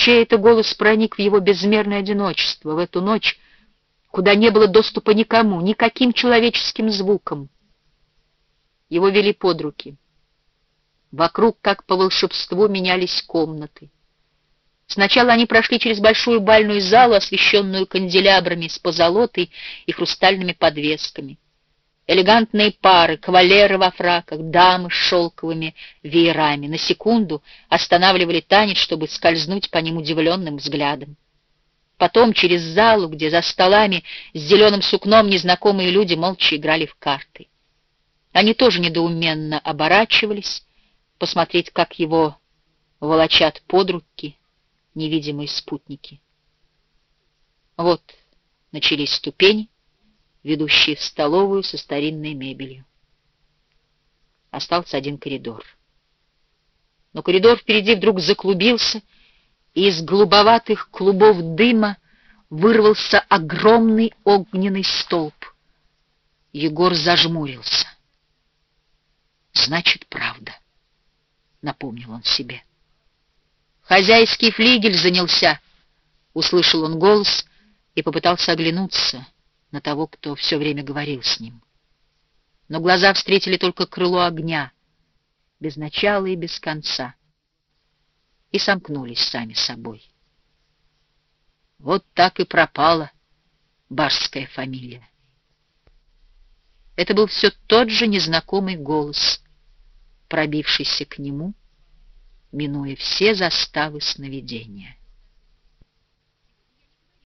Чей это голос проник в его безмерное одиночество в эту ночь, куда не было доступа никому, никаким человеческим звукам? Его вели под руки. Вокруг, как по волшебству, менялись комнаты. Сначала они прошли через большую бальную залу, освещенную канделябрами с позолотой и хрустальными подвесками. Элегантные пары, кавалеры во фраках, дамы с шелковыми веерами на секунду останавливали танец, чтобы скользнуть по ним удивленным взглядом. Потом через залу, где за столами с зеленым сукном незнакомые люди молча играли в карты. Они тоже недоуменно оборачивались, посмотреть, как его волочат под руки невидимые спутники. Вот начались ступени, ведущие в столовую со старинной мебелью. Остался один коридор. Но коридор впереди вдруг заклубился, и из голубоватых клубов дыма вырвался огромный огненный столб. Егор зажмурился. «Значит, правда», — напомнил он себе. «Хозяйский флигель занялся», — услышал он голос и попытался оглянуться — на того, кто все время говорил с ним. Но глаза встретили только крыло огня, без начала и без конца, и сомкнулись сами собой. Вот так и пропала башская фамилия. Это был все тот же незнакомый голос, пробившийся к нему, минуя все заставы сновидения.